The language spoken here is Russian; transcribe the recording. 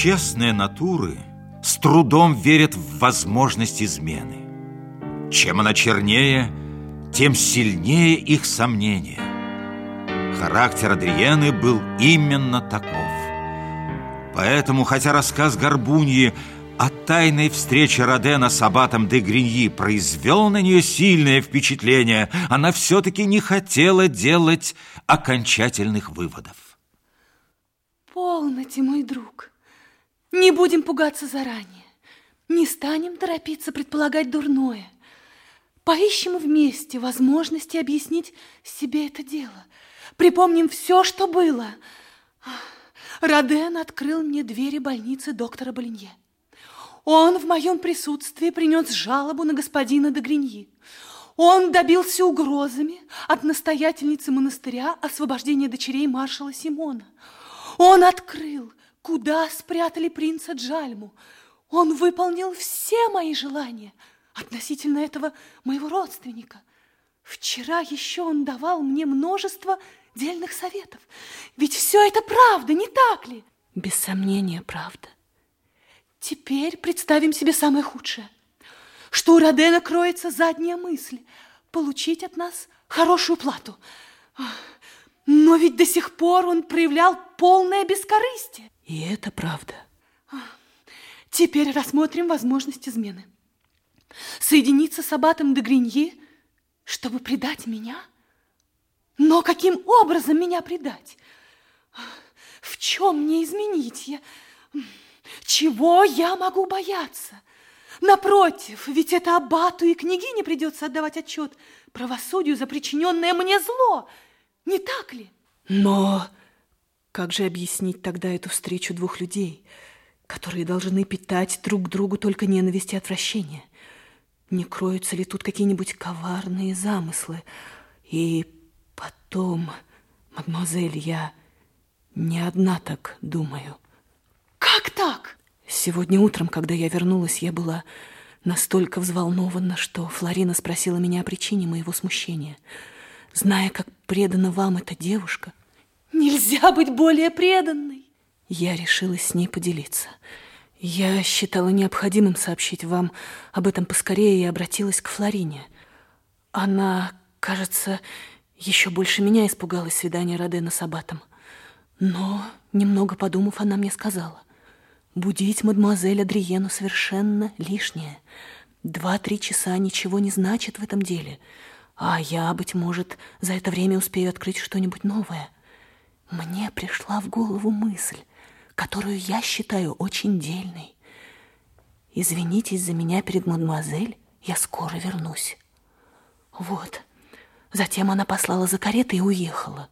Честные натуры с трудом верят в возможность измены. Чем она чернее, тем сильнее их сомнения. Характер Адриены был именно таков. Поэтому, хотя рассказ Горбуньи о тайной встрече Родена с аббатом де Гриньи произвел на нее сильное впечатление, она все-таки не хотела делать окончательных выводов. Полноте, мой друг. Не будем пугаться заранее. Не станем торопиться предполагать дурное. Поищем вместе возможности объяснить себе это дело. Припомним все, что было. Роден открыл мне двери больницы доктора Болинье. Он в моем присутствии принес жалобу на господина Дегриньи. Он добился угрозами от настоятельницы монастыря освобождения дочерей маршала Симона. Он открыл, куда спрятали принца Джальму. Он выполнил все мои желания относительно этого моего родственника. Вчера еще он давал мне множество дельных советов. Ведь все это правда, не так ли? Без сомнения, правда. Теперь представим себе самое худшее. Что у Родена кроется задняя мысль – получить от нас хорошую плату. Но ведь до сих пор он проявлял полное бескорыстие. И это правда. Теперь рассмотрим возможность измены. Соединиться с аббатом де Гриньи, чтобы предать меня? Но каким образом меня предать? В чем мне изменить? Я... Чего я могу бояться? Напротив, ведь это аббату и княгине придется отдавать отчет правосудию за причиненное мне зло. Не так ли? Но как же объяснить тогда эту встречу двух людей, которые должны питать друг другу только ненависть и отвращение? Не кроются ли тут какие-нибудь коварные замыслы? И потом, мадемуазель, я не одна так думаю. Как так? Сегодня утром, когда я вернулась, я была настолько взволнована, что Флорина спросила меня о причине моего смущения. Зная, как предана вам эта девушка... Нельзя быть более преданной. Я решила с ней поделиться. Я считала необходимым сообщить вам об этом поскорее и обратилась к Флорине. Она, кажется, еще больше меня испугалась свидания Родена с Аббатом. Но, немного подумав, она мне сказала, Будить мадемуазель Адриену совершенно лишнее. Два-три часа ничего не значит в этом деле. А я, быть может, за это время успею открыть что-нибудь новое. Мне пришла в голову мысль, которую я считаю очень дельной. Извинитесь за меня перед мадемуазель, я скоро вернусь. Вот. Затем она послала за каретой и уехала.